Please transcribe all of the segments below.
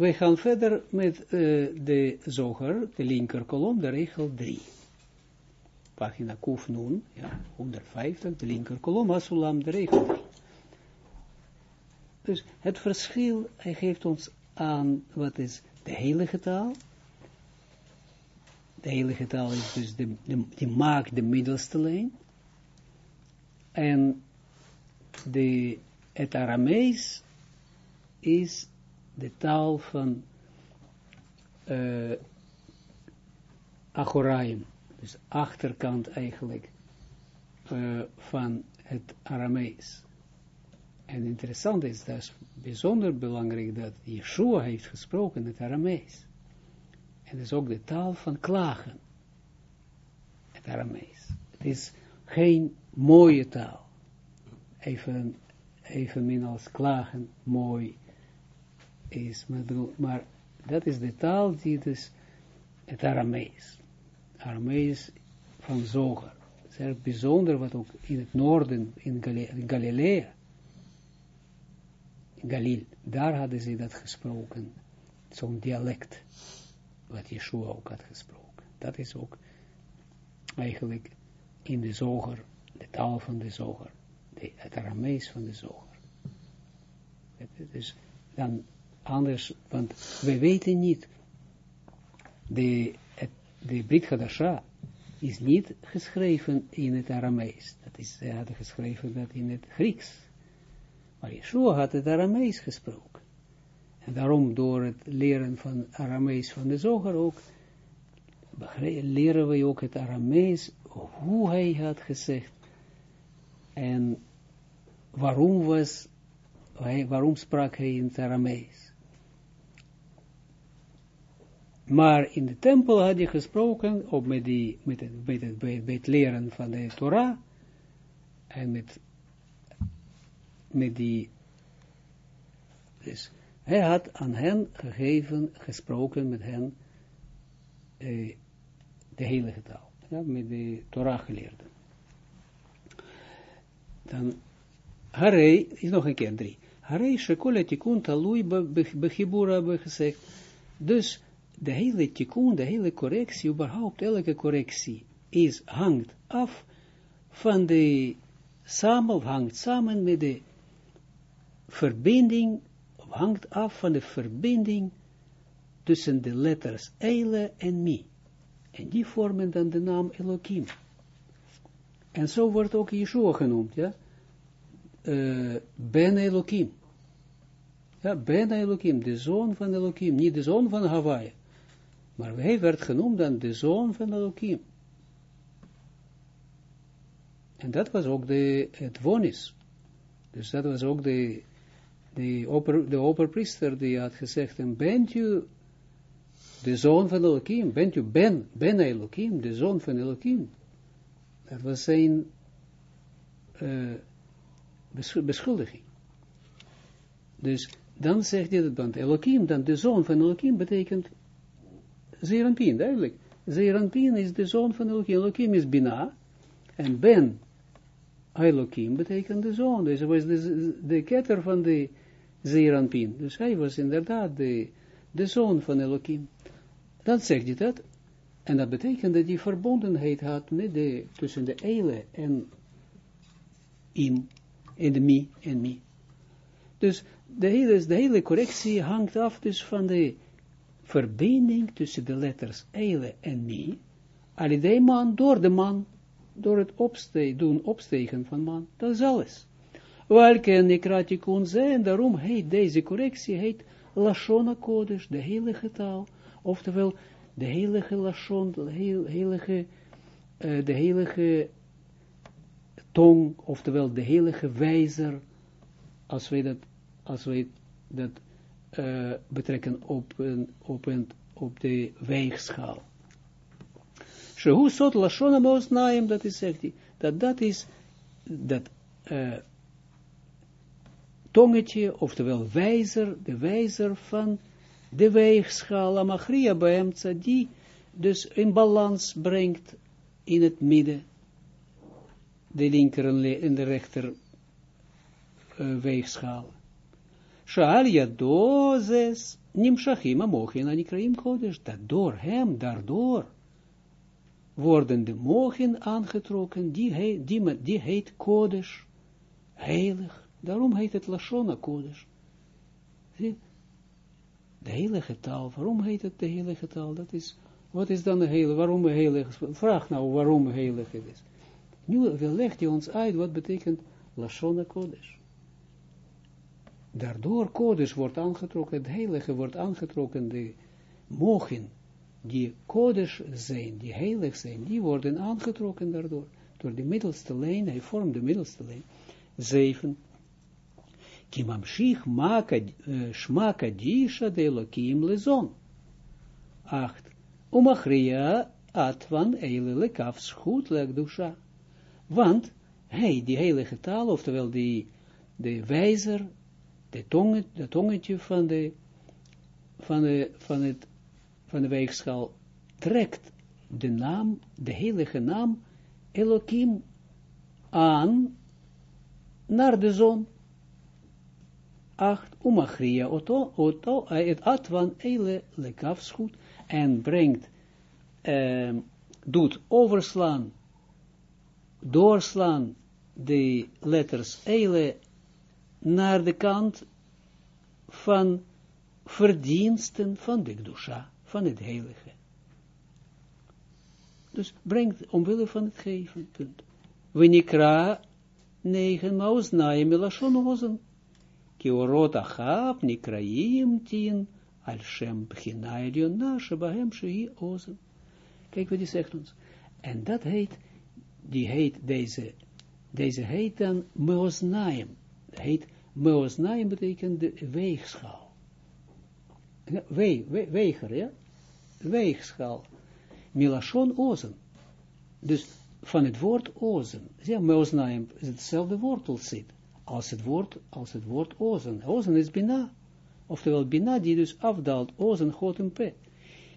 we gaan verder met uh, de zoger, de linker kolom, de regel 3. Pagina Kuf Nun, ja, 150, de linker kolom, Asulam, de regel 3. Dus het verschil, hij geeft ons aan wat is de heilige taal. De heilige taal is dus de, de, die maakt de middelste lijn. En de, het Aramees is de taal van uh, Achoraim, dus achterkant eigenlijk uh, van het Aramees. En interessant is, dat is bijzonder belangrijk dat Yeshua heeft gesproken het Aramees. En dat is ook de taal van klagen. Het Aramees. Het is geen mooie taal. Even, evenmin als klagen mooi is. Maar, maar dat is de taal die dus het Aramees. Aramees van Zoger. Het is bijzonder wat ook in het noorden, in Galilea, Galil, daar hadden ze dat gesproken. Zo'n dialect, wat Yeshua ook had gesproken. Dat is ook eigenlijk in de zoger, de taal van de zoger, de, het Aramees van de zoger. Dus dan anders, want we weten niet, de, de Brit Hadasha is niet geschreven in het Aramees. Dat is, ze hadden geschreven dat in het Grieks. Maar Yeshua had het Aramees gesproken. En daarom door het leren van Aramees van de zoger ook, leren we ook het Aramees, hoe hij had gezegd, en waarom was, waarom sprak hij in het Aramees. Maar in de tempel had hij gesproken, op met, met, het, met, het, met leren van de Torah, en met met die, dus hij had aan hen gegeven, gesproken met hen, eh, de heilige taal, ja, met de Torah geleerden. Dan, Harei, is nog een keer drie. Harei shekola tikkun talui bechibura hebben gezegd. Dus de hele tikkun, de hele correctie, überhaupt elke correctie, is, hangt af van de, samen, hangt samen met de verbinding hangt af van de verbinding tussen de letters Eile en Mi. En die vormen dan de naam Elohim. En zo wordt ook Yeshua genoemd, ja. Uh, ben Elohim. Ja, Ben Elohim, de zoon van Elohim, niet de zoon van Hawaii. Maar hij werd genoemd dan de zoon van Elohim. En dat was ook de, het wonis. Dus dat was ook de, de, oper, de die had gezegd, en bent u de zoon van Elohim, bent u Ben, Ben Elohim, de zoon van Elohim. Dat was zijn uh, beschuldiging. Dus dan zegt hij dat, want Elohim, dan de zoon van Elohim, betekent Zeranpien, duidelijk. Zeranpien is de zoon van Elohim. Elohim is Bina, en Ben Elohim betekent de zoon. Dus hij was de, ketter van de Zeranpin. Dus hij was inderdaad de, de zoon van Elohim. Dan zegt hij dat. En dat betekent dat hij verbondenheid had met de, tussen de Eile en im, en de mi en mi. Dus de hele, de hele correctie hangt af dus van de verbinding tussen de letters Eile en mi, alidee man, door de man, door het opste doen opstegen van man, dat is alles. Welke nekratikun zijn, daarom heet deze correctie, heet Lashon Kodesh, de heilige taal, oftewel de heilige Lashon, de heilige, uh, de heilige tong, oftewel de heilige wijzer, als wij dat, als wij dat uh, betrekken op, een, op, op de weegschaal. Shehu sot Lashon Amos dat is, zegt dat dat is, dat uh, tongetje, oftewel wijzer, de wijzer van de weegschaal, amachria beemtsa, die dus in balans brengt in het midden, de linker en de rechter uh, weegschaal. Shaal yado zes, nimshachim amochin anikraim kodesh, dat door hem, daardoor, worden de mogen aangetrokken, die, he, die, die heet kodesh, heilig, daarom heet het Lashona kodesh. De heilige taal, waarom heet het de heilige taal? Dat is, wat is dan de heilige, waarom de heilige, vraag nou waarom heilig het is. Nu legt hij ons uit, wat betekent Lashona kodesh. Daardoor kodesh wordt aangetrokken, het heilige wordt aangetrokken, de mogen, die kodesh zijn, die heilig zijn, die worden aangetrokken daardoor, door de middelste lijn, hij vormt de middelste lijn. Zeven, Kimamshich shma kadisha de Elohim lezon. Acht, umachria atvan eile lekaf schut lekdusha. Want hij, die heilige taal, oftewel die, de wijzer, de, tong, de tongetje van de, van de, van het, van de weegschaal, trekt de naam, de heilige naam, Elohim, aan naar de zon. Acht, umachria oto, oto, het atwan eile lekafschut, en brengt, uh, doet overslaan, doorslaan de letters eile naar de kant van verdiensten van de Gdusha, van het heilige. Dus brengt omwille van het geven, punt. Wenikra negen maus naim milashon ozen. Ki orot achab nikraim tien al shem ozen. Kijk wat die zegt ons. En dat heet, die heet deze, deze heet dan meosnaim. Heet meosnaim betekent de weegschaal. We, we, weger, ja? Weegschaal. Milashon ozen. Dus van het woord ozen. Ja, meosnaim is hetzelfde wortel zit. Als het woord, als het woord ozen. Ozen is bina. Oftewel bina die dus afdaalt. Ozen god een pe.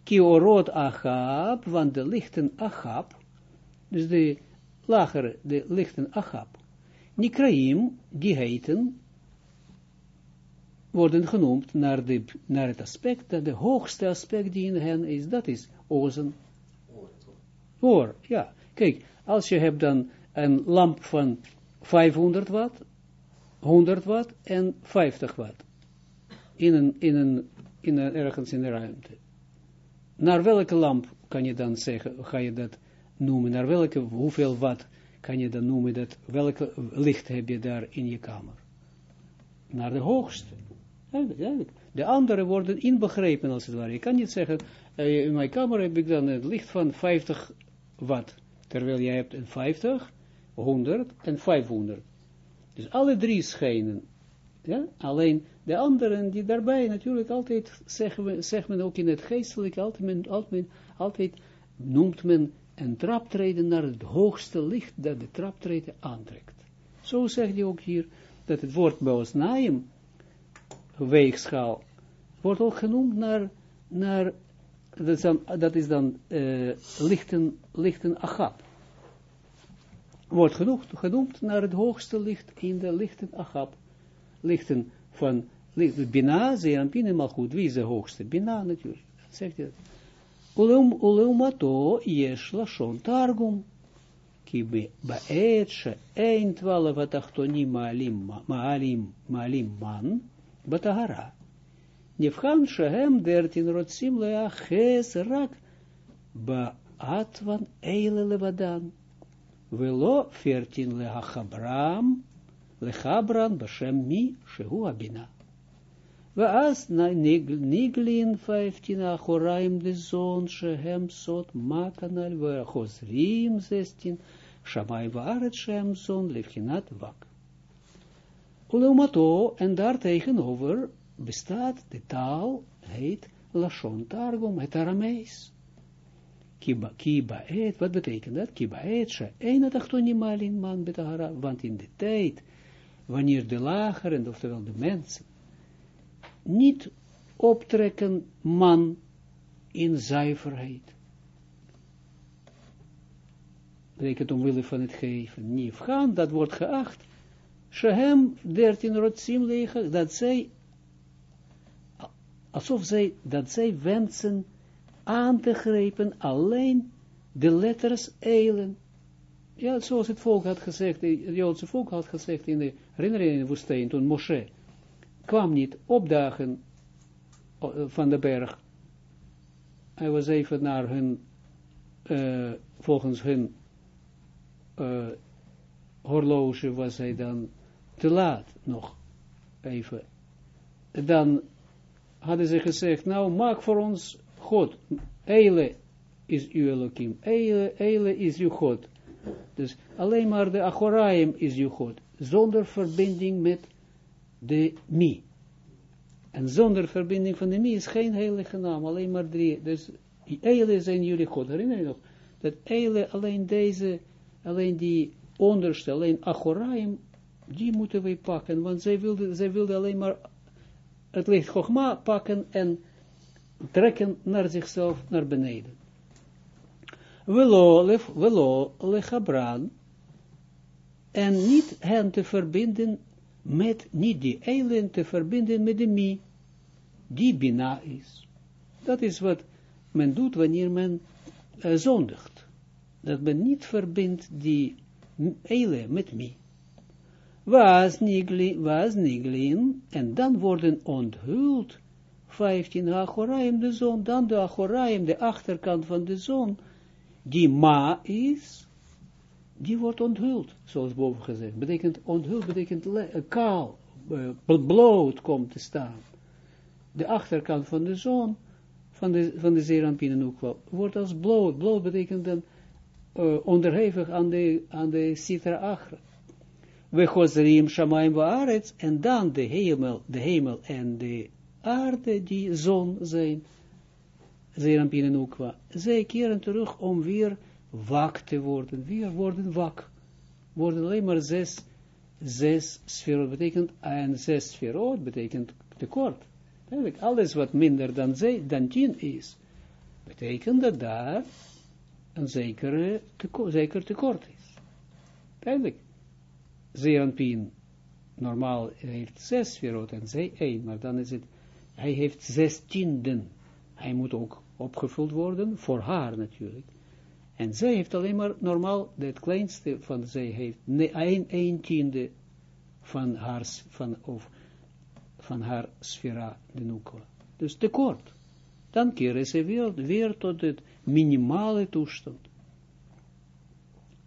Ki orot achab, want de lichten achab. Dus de lagere, de lichten achab. Nikraim, die heten, worden genoemd naar, de, naar het aspect, dat de hoogste aspect die in hen is, dat is ozen. Oor, ja. Kijk, als je hebt dan een lamp van 500 watt, 100 watt en 50 watt. In een, in een, in een, ergens in de ruimte. Naar welke lamp kan je dan zeggen, ga je dat noemen? Naar welke, hoeveel watt kan je dan noemen dat, welke licht heb je daar in je kamer? Naar de hoogste. De andere worden inbegrepen als het ware. Je kan niet zeggen, uh, in mijn kamer heb ik dan het licht van 50 watt. Terwijl jij hebt een 50, 100 en 500. Dus alle drie schijnen. Ja? Alleen de anderen die daarbij natuurlijk altijd, zeggen we, zegt men ook in het geestelijk, altijd, altijd, altijd noemt men een traptreden naar het hoogste licht dat de traptreden aantrekt. Zo zegt hij ook hier, dat het woord Beosnaim, weegschaal, wordt ook genoemd naar, naar dat is dan, dat uh, lichten, lichten achab. Wordt genoemd, naar het hoogste licht in de lichten achab. Lichten van, licht, Bina, Zeerampin maar goed. Wie is de hoogste? Bina natuurlijk. Dat zegt hij. Ulum, ulumato yesh lashon targum. Ki ba'et she ein twaalf atachtonim ma'alim, man, batahara. Nifhan shehem dertin rotsim leaches rak ba'atvan eile levadan. Velo fertin leachabram, lechabran bashem mi shehu abina. Waas na niglin vijftien achoraim de zon shehem sot makanal veachosrim zestien shamai waaret shem zon levchinat wak. Uleumato en daar tegenover bestaat de taal, heet Lashon Targum, het Aramees. Kiba, kiba et, wat betekent dat? Kiba et, she, een achtonimalin man betahara, want in de tijd, wanneer de lageren, oftewel de mensen, niet optrekken man in zuiverheid. Betekent omwille van het geven. Niet gaan, dat wordt geacht. Shehem 13 rotsim liggen, dat zij alsof zij, dat zij wensen aan te grijpen alleen de letters eilen. Ja, zoals het volk had gezegd, het Joodse volk had gezegd in de herinnering in de woestijn, toen Moshe kwam niet opdagen eh, van de berg. Hij was even naar hun, uh, volgens hun uh, horloge was hij dan te laat nog even. Dan hadden ze gezegd, nou maak voor ons God. Eile is uw Elohim. Eile, Eile is uw God. Dus alleen maar de Achoraim is uw God. Zonder verbinding met de Mi. En zonder verbinding van de Mi is geen heilige naam. Alleen maar drie. Dus Eile zijn jullie God. Herinner je nog? Dat Eile alleen deze, alleen die onderste, alleen Achoraim, die moeten wij pakken. Want zij wilden, zij wilden alleen maar het licht Chogma pakken en trekken naar zichzelf naar beneden. Velo lechabran en niet hen te verbinden met, niet die eilen te verbinden met de mi, die bina is. Dat is wat men doet wanneer men uh, zondigt. Dat men niet verbindt die eile met mi. Was niglin, en dan worden onthuld 15 Achoraim, de zon, dan de Achoraim, de achterkant van de zon, die ma is, die wordt onthuld, zoals boven gezegd. Betekent, onthuld betekent kaal, uh, bloot komt te staan. De achterkant van de zon, van de, van de wordt als bloot. Bloot betekent dan uh, onderhevig aan de, aan de Sitra Achra. We gozrim shamayim waarets, en dan de hemel, de hemel en de aarde die zon zijn, Zerampin en Ukwa, zij keren terug om weer wak te worden, weer worden wak, worden alleen maar zes, zes sferot, betekent, en zes sferot betekent tekort. Alles wat minder dan, zij, dan tien is, betekent dat daar een zekere teko, zeker tekort is. Zeranpien normaal heeft zes sferot en zij één, maar dan is het hij heeft zestienden. Hij moet ook opgevuld worden, voor haar natuurlijk. En zij heeft alleen maar normaal, het kleinste van zij heeft een, een tiende van haar, van, of, van haar sfera, de nukwa. Dus tekort. Dan keren ze weer, weer tot het minimale toestand.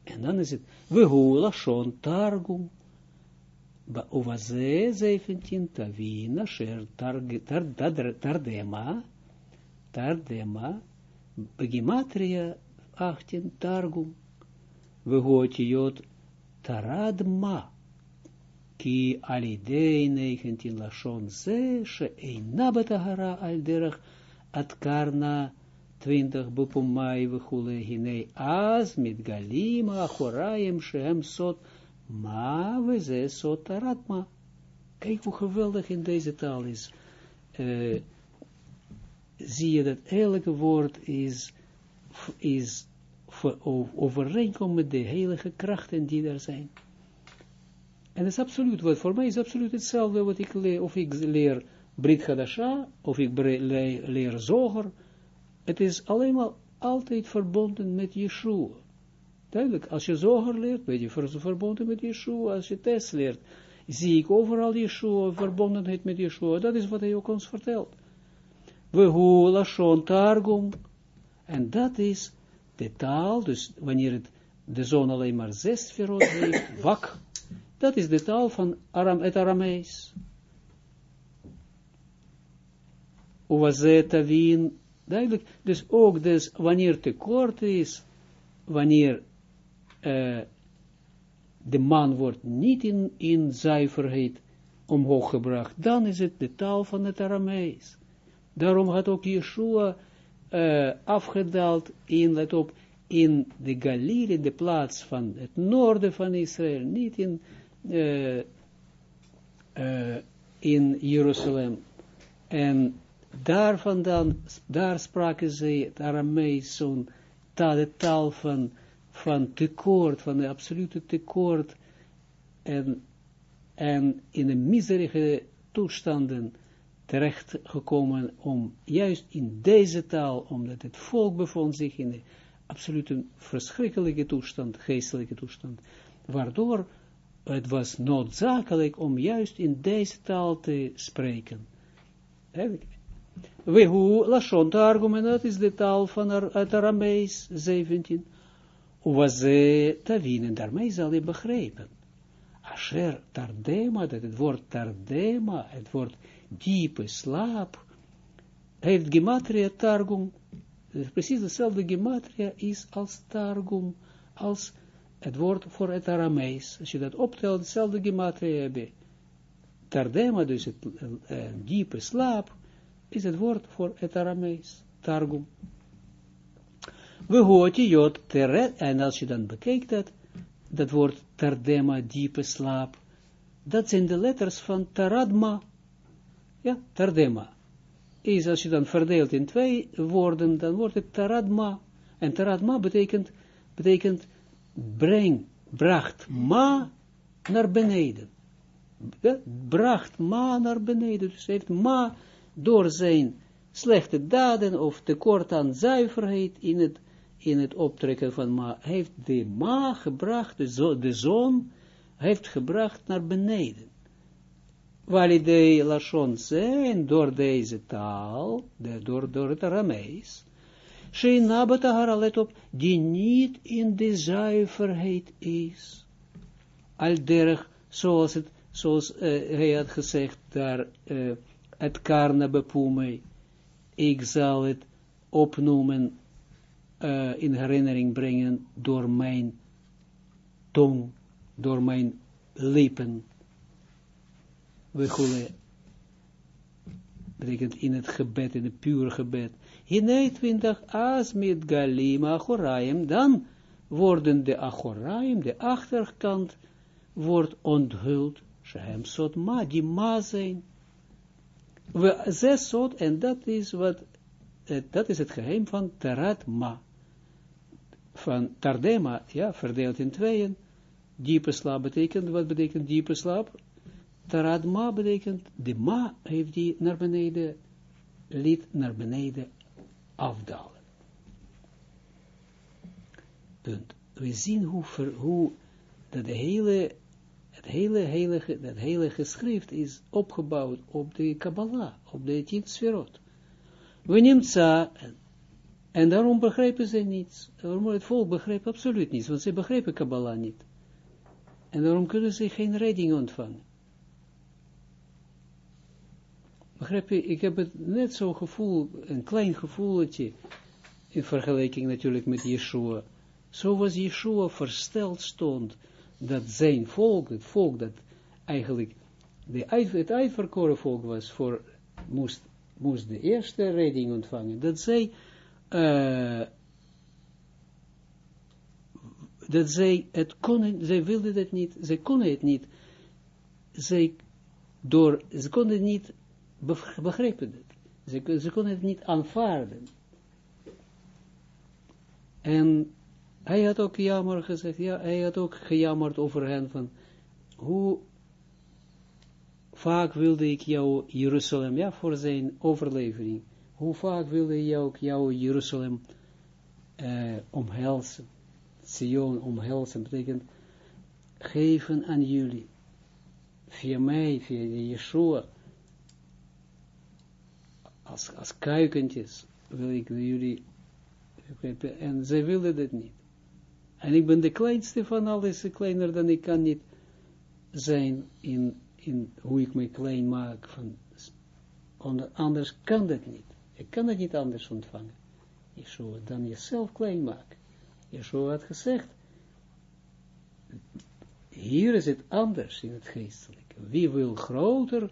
En dan is het, we hula shon targum, Uvaze 17 tavina sher tardema tardema begimatria 18 targum vegotiot taradma ki alidei 19 lashon ze she eina betahara al derach at karna 20 bupumai vechule hinei az mit galima achoraim shem sot Ma we ze sotaratma. Kijk hoe geweldig in deze taal is. Uh, zie je dat elke woord is, is overeenkomt met de heilige krachten die er zijn. En dat is absoluut, wat voor mij is absoluut hetzelfde wat ik leer, of ik leer Brit Hadasha, of ik leer, leer Zoger. Het is alleen maar altijd verbonden met Yeshua. Duidelijk, als je zoger leert, weet je verbonden met Yeshua, als je test leert, zie ik overal Yeshua, verbondenheid met Yeshua, dat is wat hij ook ons vertelt. We hula shon targum, en dat is de taal, dus wanneer het de zon alleen maar zes verrood heeft, wak, dat is de taal van Aram, het Aramees. Uwazeta wien, duidelijk, dus ook dus wanneer tekort is, wanneer uh, de man wordt niet in, in zuiverheid omhoog gebracht, dan is het de taal van het Aramees. Daarom had ook Yeshua uh, afgedaald in, let op, in de Galilei, de plaats van het noorden van Israël, niet in, uh, uh, in Jeruzalem. En daar vandaan, daar spraken ze het Aramees, zo'n taal, taal van van tekort, van de absolute tekort, en, en in de miserige toestanden terecht gekomen om juist in deze taal, omdat het volk bevond zich in een absoluut een verschrikkelijke toestand, geestelijke toestand, waardoor het was noodzakelijk om juist in deze taal te spreken. We hoe Lashon argument, dat is de taal van het Aramees 17. Was Tavin, en daarmee zal je begrijpen. Asher dat het woord Tardema, het woord diepe slaap, heeft Gematria Targum, precies dezelfde Gematria is als Targum, als het woord voor het Aramees. Als je dat optelt, hetzelfde Gematria hebben. Tardema, dus het uh, diepe slaap, is het woord voor het Aramees, Targum. We hoort je jod teret, en als je dan bekijkt dat, dat woord Tardema, diepe slaap, dat zijn de letters van Taradma, ja, Tardema. Is als je dan verdeelt in twee woorden, dan wordt het Taradma. En Taradma betekent, betekent breng, bracht ma naar beneden. Bracht ma naar beneden. Dus heeft ma door zijn slechte daden of tekort aan zuiverheid in het, in het optrekken van ma, heeft de ma gebracht, de, zo, de zoon, heeft gebracht naar beneden. Validei lashon zijn door deze taal, de, door, door het Aramees, Sheina betahara, let op, die niet in de zuiverheid is. Al derg, zoals, het, zoals uh, hij had gezegd, daar, uh, het karna bepoemei, ik zal het opnoemen, uh, in herinnering brengen, door mijn tong, door mijn lippen, we betekent in het gebed, in het pure gebed, Hinei twintig as met galim achoraim, dan worden de achoraim, de achterkant, wordt onthuld, shem sot ma, die ma zijn. We zes sot, en dat is wat, dat is het geheim van tarat ma. Van tardema, ja, verdeeld in tweeën. Diepe slaap betekent, wat betekent diepe slaap? Tarat ma betekent, de ma heeft die naar beneden, liet naar beneden afdalen. Punt. We zien hoe, hoe dat de hele, het hele heilige, dat hele geschrift is opgebouwd op de Kabbalah, op de tien sferot. We nemen en daarom begrijpen ze niets. Daarom het volk begrijpt absoluut niets, want ze begrijpen Kabbalah niet. En daarom kunnen ze geen redding ontvangen. Begrijp je, ik heb het net zo'n gevoel, een klein gevoeletje, in vergelijking natuurlijk met Yeshua. Zo was Yeshua versteld stond, dat zijn volk, het volk dat eigenlijk de, het uitverkoren volk was, voor, moest, moest de eerste redding ontvangen, dat zij, uh, dat zij het konden, zij wilden het niet, zij konden het niet, zij, door, ze konden niet begrepen het. Ze, ze konden het niet aanvaarden. En hij had ook jammer gezegd, ja, hij had ook gejammerd over hen van, hoe vaak wilde ik jou Jeruzalem, ja, voor zijn overlevering, hoe vaak wilde ik jou, jou Jeruzalem uh, omhelzen, Sion omhelzen, betekent geven aan jullie, via mij, via de Yeshua, als, als kuikentjes, wil ik jullie, en zij wilden het niet. En ik ben de kleinste van alles, kleiner dan ik kan niet zijn in, in hoe ik me klein maak. Van, anders kan dat niet. Ik kan het niet anders ontvangen. Yeshua, dan jezelf klein maken. Yeshua had gezegd, hier is het anders in het geestelijke. Wie wil groter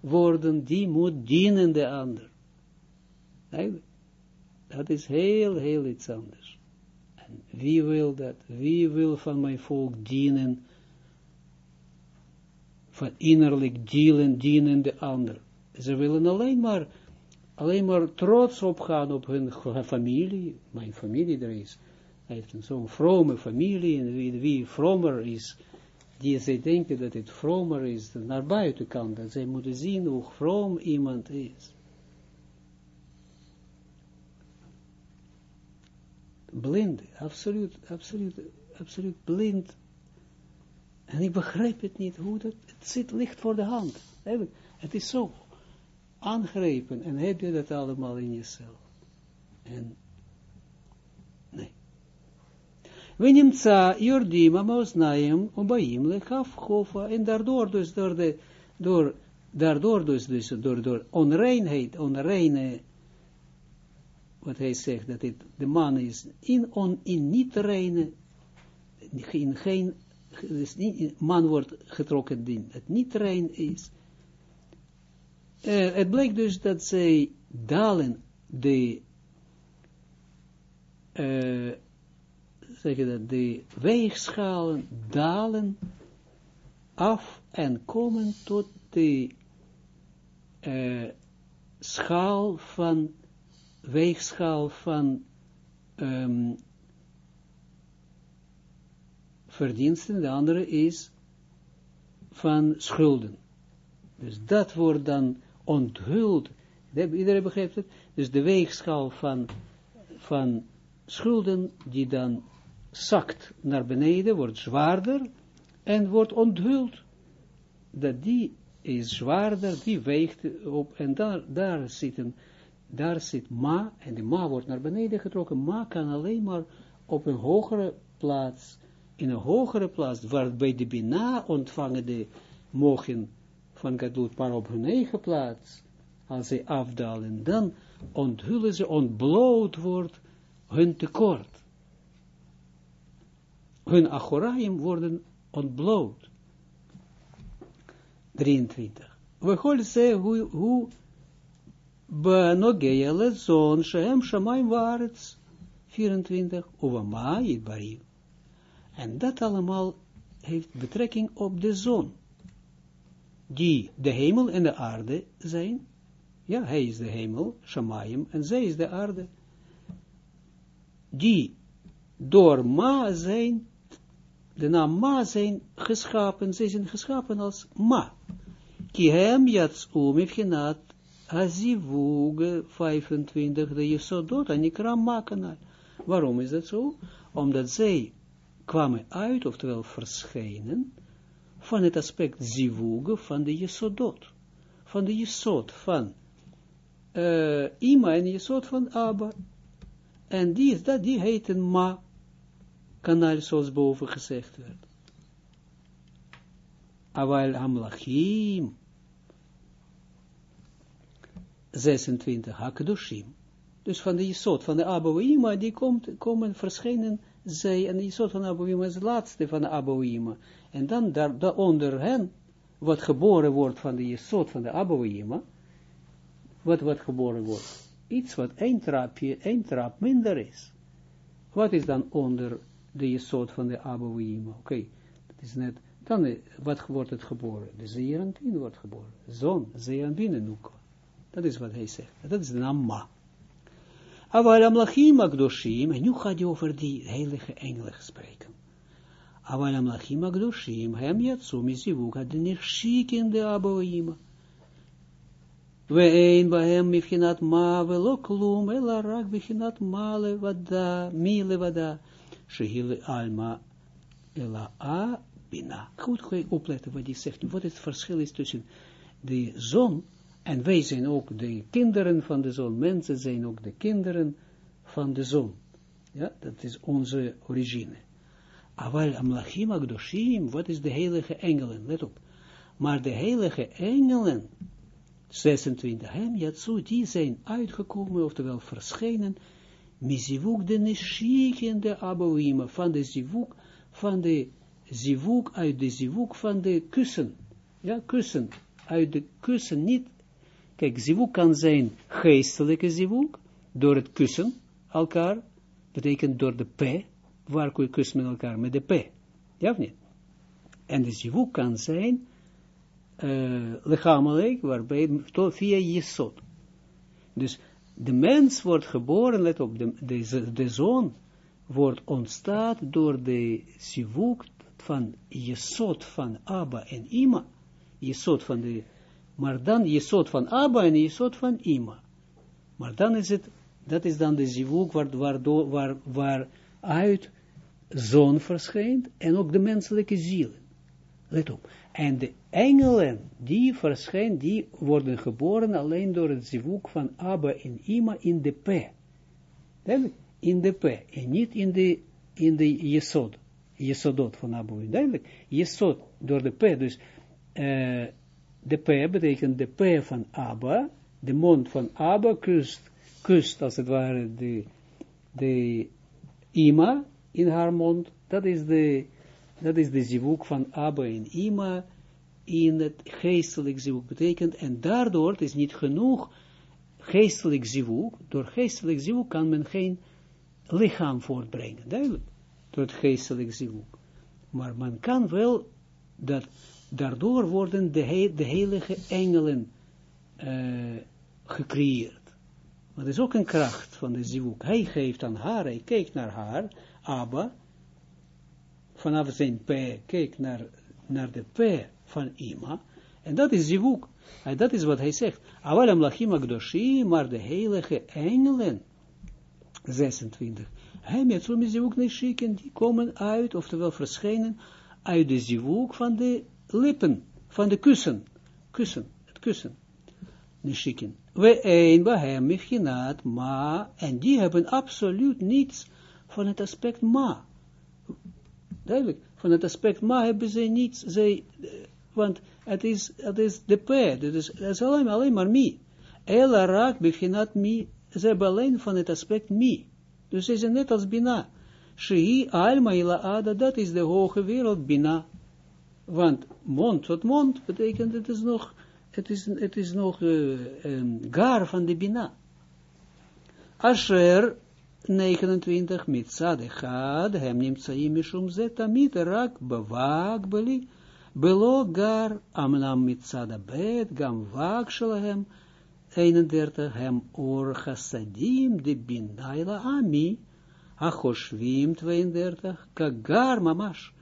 worden, die moet dienen de ander. Dat is heel, heel iets anders. En wie wil dat? Wie wil van mijn volk dienen, van innerlijk dienen, dienen de ander? Ze willen alleen maar, alleen maar trots opgaan op hun familie. Mijn familie er is, hij heeft zo'n vrome familie, en wie, wie vromer is, die zij denken dat het vromer is, naar buiten kan, dat zij moeten zien hoe vroom iemand is. Blind, absoluut, absoluut, absoluut blind. En ik begrijp het niet, hoe dat, het zit licht voor de hand. Het is zo aangrepen en heb je dat allemaal in jezelf. En, nee. We nimtza jordim amaosnaim ubaim lechaf chofa en daardoor dus door de, door, daardoor dus, dus door, door onreinheid, onreine, wat hij zegt, dat het, de man is in, on, in niet reine, in geen, dus niet, man wordt getrokken die het niet rein is, uh, het blijkt dus dat zij dalen de, uh, zeg je dat, de weegschalen dalen af en komen tot de uh, schaal van, weegschaal van um, verdiensten, de andere is van schulden. Dus dat wordt dan onthuld. Iedereen begrijpt het? Dus de weegschaal van, van schulden die dan zakt naar beneden, wordt zwaarder en wordt onthuld. Dat die is zwaarder, die weegt op en daar, daar zitten, daar zit ma, en de ma wordt naar beneden getrokken, ma kan alleen maar op een hogere plaats, in een hogere plaats, waarbij de bina ontvangen de mogen van Gadlut, maar op hun eigen plaats, als zij afdalen, dan onthullen ze, ontbloot wordt hun tekort. Hun achoraim worden ontbloot. 23. We gaan zeggen hoe, hoe lezon, Shem Shamaim Waarets, 24, Uvama Yitbarim. En dat allemaal heeft betrekking op de zon die de hemel en de aarde zijn. Ja, hij is de hemel, Shamayim, en zij is de aarde. Die door Ma zijn, de naam Ma zijn geschapen, zij zijn geschapen als Ma. Ki hem yatsu mivchinat azivug 25, de Yesodot, en ik Ma Waarom is dat zo? Omdat zij kwamen uit, oftewel verschijnen, van het aspect zivug van de jesodot. Van de jesod van uh, ima en jesod van abba. En die, dat, die heten ma, kanaal zoals boven gezegd werd. Awal amlachim, 26, hakdoshim. Dus van de jesod, van de abba ima, die komt, komen verschijnen zij, en de jesod van ima is het laatste van de ima. En dan daar, onder hen, wat geboren wordt van de jesot van de Abouima, wat wat geboren wordt, iets wat één trapje, één trap minder is. Wat is dan onder de jesot van de Abouima? Oké, dat is net, dan wat wordt het geboren? De Zeeranpin wordt geboren. Zon, Zeeranpin en. Dat is wat hij zegt. Dat is de naam Ma. Aval Amlachim Akdoshim, en nu gaat hij over die heilige engelen spreken. Aval amlachim agdoshim, hem yatsu mizivuk had nechshikin de aboima. We een bahem mifchinat ma velo klum, ela rak bichinat male vada, mile vada, shehile alma, ela a bina. Goed opletten wat hij zegt, wat het verschil is tussen de zon, en wij zijn ook de kinderen van de zon, mensen zijn ook de kinderen van de zon. Ja, dat is onze origine. Aval amlachim agdoshim, wat is de heilige engelen? Let op. Maar de heilige engelen, 26, hem jatsu, die zijn uitgekomen, oftewel verschenen, mizivuk de neshik in de aboima, van de zivuk, van de zivuk, uit de zivuk van de kussen. Ja, kussen. Uit de kussen, niet, kijk, zivuk kan zijn geestelijke zivuk, door het kussen, elkaar, betekent door de p, waar kun je kussen met elkaar? Met de P. Ja of niet? En de zivuk kan zijn uh, lichamelijk, waarbij via Jesod. Dus de mens wordt geboren, let op, de, de, de zoon wordt ontstaat door de zivuk van Jesod van Abba en Ima, Jesod van de, maar dan Jesod van Abba en Jesod van Ima. Maar dan is het, dat is dan de zivuk waar, waardoor, waar, waaruit zon verschijnt en ook de menselijke zielen. Let op. En de engelen, die verschijnen, die worden geboren alleen door het zivuk van Abba en Ima in de P. In de P. En niet in de, in de Jesod. Jesodot van Abba. Duidelijk. Jesod door de P. Dus uh, de P betekent de P van Abba. De mond van Abba kust, kust als het ware de, de Ima in haar mond. Dat is de dat is de zivuk van Abba en Ima in het geestelijk zivuk betekent, en daardoor, is niet genoeg geestelijk zivuk, door geestelijk zivuk kan men geen lichaam voortbrengen, duidelijk, door het geestelijk zivuk. Maar men kan wel, dat daardoor worden de, de heilige engelen uh, gecreëerd. Maar dat is ook een kracht van de zivuk. Hij geeft aan haar, hij kijkt naar haar, Abba, vanaf zijn P, kijk naar, naar de P van Ima, en dat is zivuk. En dat is wat hij zegt. Awalam lachim maar de heilige engelen, 26. Hij met zo'n zivuk neshiken, die komen uit, oftewel verschijnen, uit de zivuk van de lippen, van de kussen. Kussen, het kussen. Neshiken. We een bahem michinat ma, en die hebben absoluut niets van het aspect ma. Duidelijk, van het aspect ma hebben ze niets, zij, want het is, het is de P, het is, is alleen, alleen maar mi. Ela raak beginat mi, ze hebben alleen van het aspect mi. Dus ze zijn net als bina. Shei alma ila ada, dat is de hoge wereld bina. Want mond tot mond betekent het is nog, het is, het is nog uh, um, gar van de bina. Asher 29, mitzad echad, hem nimtsaim mishum ze tamid rak bevak beli, belo gar amnam mitzad abed, gam vak shalahem, 31, hem or chassadim de bindaila ami, achoshvim 32, kagar mamash,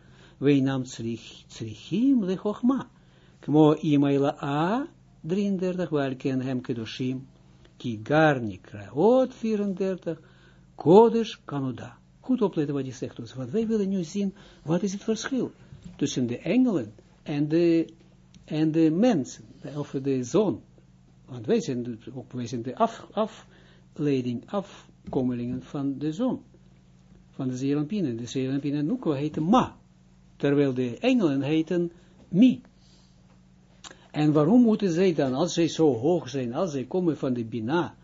weinam tzrichim lechochma, kmo imaila a, 33, welken hem kedoshim, ki gar nikraot 34, Kodesh Kanoda. Goed opletten wat hij zegt ons. Want wij willen nu zien, wat is het verschil tussen de engelen en de, en de mensen, of de zon. Want wij zijn, ook, wij zijn de af, afleiding, afkomelingen van de zon. Van de Zerampine. De Zerampine en Nukwa heten Ma. Terwijl de engelen heten Mi. En waarom moeten zij dan, als zij zo hoog zijn, als zij komen van de Bina,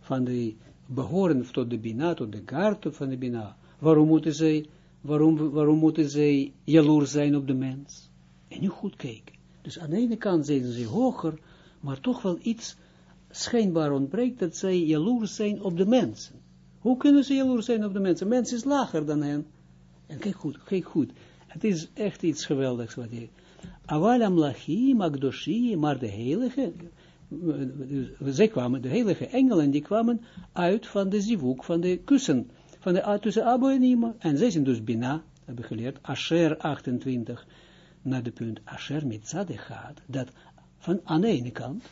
van de behoren tot de Bina, tot de kaart van de Bina. Waarom moeten zij, waarom, waarom moeten zij jaloers zijn op de mens? En nu goed kijken. Dus aan de ene kant zijn ze hoger, maar toch wel iets schijnbaar ontbreekt dat zij jaloers zijn op de mensen. Hoe kunnen ze jaloers zijn op de mensen? Mens is lager dan hen. En kijk goed, kijk goed. Het is echt iets geweldigs wat je... Awalam lachim, agdoshi, maar de heilige, zij kwamen, de heilige engelen, die kwamen uit van de zivuk, van de kussen, van de, tussen Abba en Ima. En zij zijn dus Bina, hebben geleerd, Asher 28, naar de punt Asher mitzade gaat, dat van aan de ene kant,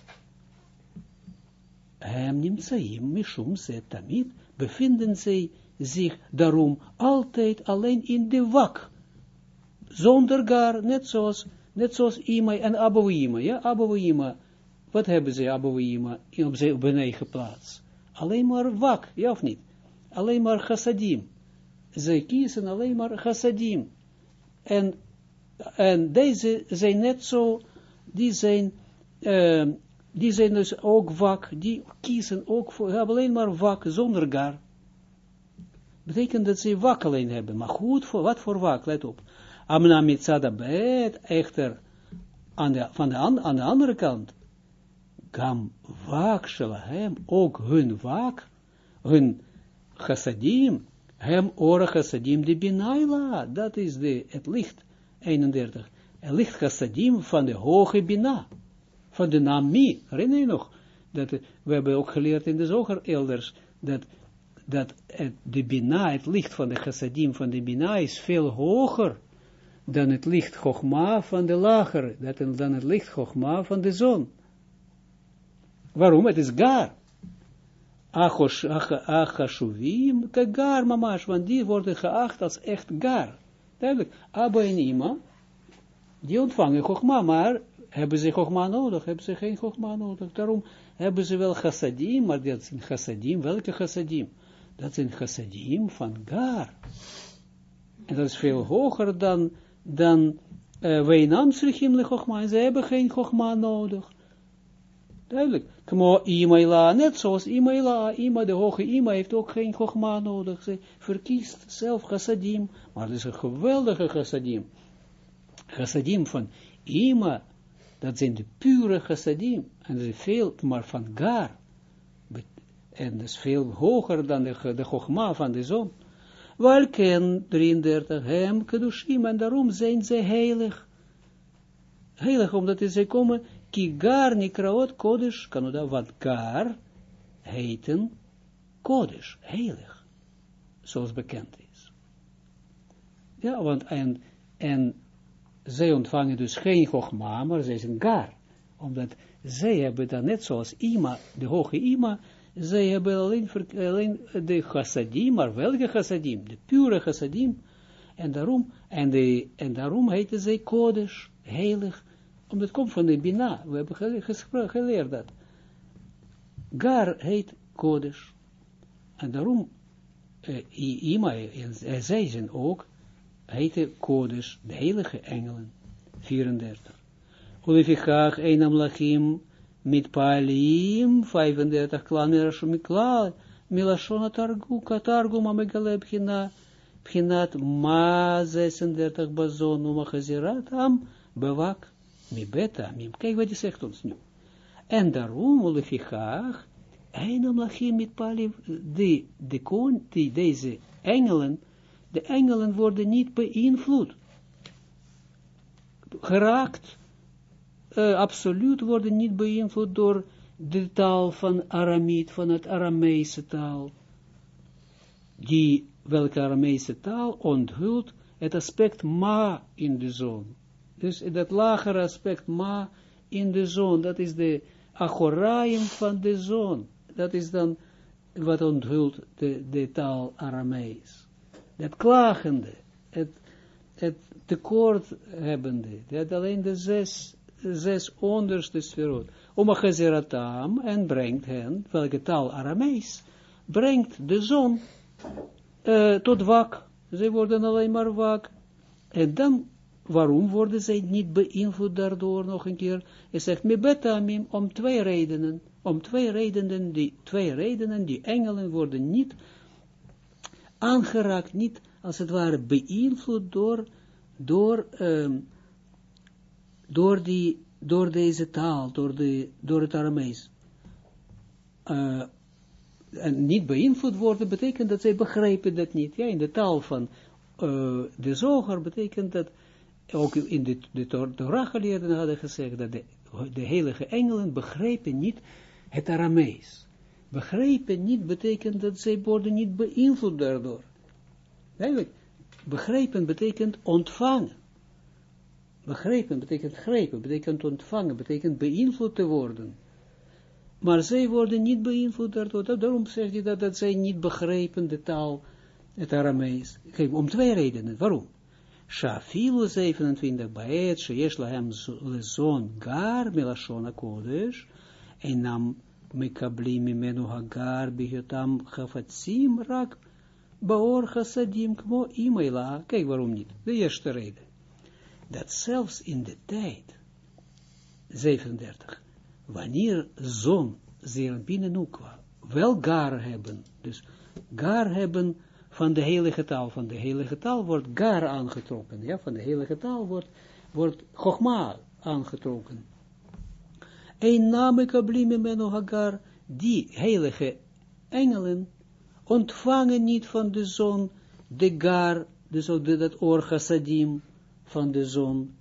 hem nimtsaim mishum ze tamid, bevinden zij zich daarom altijd alleen in de wak, zonder gar, net zoals, net zoals Ima en Abba Ima, ja, Abba Ima, wat hebben ze Abouima op zijn eigen plaats? Alleen maar wak, ja of niet? Alleen maar chassadim. Zij kiezen alleen maar chassadim. En, en deze zijn net zo, die zijn, uh, die zijn dus ook wak, die kiezen ook voor, alleen maar wak zonder gar. Betekent dat ze wak alleen hebben. Maar goed, voor, wat voor wak, let op. Amna mitzada bet, echter, aan de, van de, aan de andere kant, gam waak hem ook hun waak, hun chassadim, hem ora chassadim de binaila, dat is de, het licht, 31, het licht chassadim van de hoge bina, van de naam mi, herinner je nog, dat, we hebben ook geleerd in de zoger elders, dat, dat het, de bina, het licht van de chassadim van de bina is veel hoger dan het licht Chogma van de lagere, dat dan het licht Chogma van de zon. Waarom? Het is gar. Achashuvim, gar mamash, want die worden geacht als echt gar. Duidelijk, Abba en Ima, die ontvangen Chogma, maar hebben ze Chogma nodig? Hebben ze geen Chogma nodig? Daarom hebben ze wel chassadim, maar dat zijn chassadim, welke chassadim? Dat zijn chassadim van gar. En dat is veel hoger dan, dan uh, Weinam Srichim Chogma. En ze hebben geen Chogma nodig. Duidelijk. Kmo Imaila, net zoals Imaila, Ima, de hoge Ima heeft ook geen Chogma nodig. Ze verkiest zelf chassadim, maar het is een geweldige chassadim. Chassadim van Ima, dat zijn de pure chassadim. En dat is veel, maar van Gar. En dat is veel hoger dan de, de van de zon. Welken 33 hem kedushim, en daarom zijn ze heilig. Heilig, omdat ze komen, ki gar nikraot kodesh, kan dat, wat gar heeten kodesh, heilig. Zoals bekend is. Ja, want en, en zij ontvangen dus geen Chogma, maar zij zijn gar. Omdat zij hebben dan net zoals Ima, de hoge Ima, zij hebben alleen, alleen de chassadim, maar welke chassadim? De pure chassadim. En daarom, en, de, en daarom heten zij kodesh, heilig. Omdat het komt van de Bina. We hebben geleerd, geleerd dat. Gar heet kodesh. En daarom, uh, Ima en zij zijn ook heette Kodes, de heilige engelen, 34. Ulefichach einam lachim mit palim, 35, klan mirashumikla, milashona targu, katargu mamegale bchina, bchinat ma 36 bazon, umachazirat am, bewak, mi beta, mim. Kijk wat hij zegt ons nu. En daarom, ulefichach, einam lachim mit palim, die, de, die, deze engelen, de engelen worden niet beïnvloed. Geraakt, uh, absoluut worden niet beïnvloed door de taal van Aramiet, van het Arameese taal. Die, welke Arameese taal onthult het aspect ma in de zon. Dus dat lagere aspect ma in de zon, dat is de achoraim van de zon. Dat is dan wat onthult de, de taal Aramees het klagende, het, het tekort hebbende, dat alleen de zes, zes onderste sferot, om een en brengt hen, welke taal Aramees, brengt de zon uh, tot wak. Ze worden alleen maar wak. En dan, waarom worden zij niet beïnvloed daardoor nog een keer? Hij zegt, me betamim, om twee redenen, om twee redenen, die twee redenen, die engelen worden niet aangeraakt, niet als het ware beïnvloed door, door, um, door, die, door deze taal, door, de, door het Aramees. Uh, en niet beïnvloed worden betekent dat zij begrijpen dat niet. Ja, in de taal van uh, de zoger betekent dat, ook in de, de Torah-geleerden hadden gezegd, dat de, de heilige engelen begrijpen niet het Aramees. Begrijpen niet betekent dat zij worden niet beïnvloed daardoor. Eigenlijk, begrepen betekent ontvangen. Begrepen betekent grijpen, betekent ontvangen, betekent beïnvloed te worden. Maar zij worden niet beïnvloed daardoor. Daarom zegt hij dat, dat zij niet begrepen de taal, het Aramees. Kijk, om twee redenen. Waarom? Shafilu 27, Baet, Sheyesh Lahem Lezon Gar, Melashon HaKodesh, en nam Mekabli Mimenu Hagar, Bihotam Chafatzim, Rak, Baor chassadim kmo imaila. Kijk waarom niet. De eerste reden. Dat zelfs in de tijd, 37, wanneer zon zeer binnenukwa, wel gar hebben, dus gar hebben van de heilige taal, van de heilige taal wordt gar aangetrokken, ja, van de heilige taal wordt, wordt chogma aangetrokken. Een name kablime meno hagar, die heilige engelen, ontvangen niet van de zon de gar, dus ook dat orgasadim van de zon.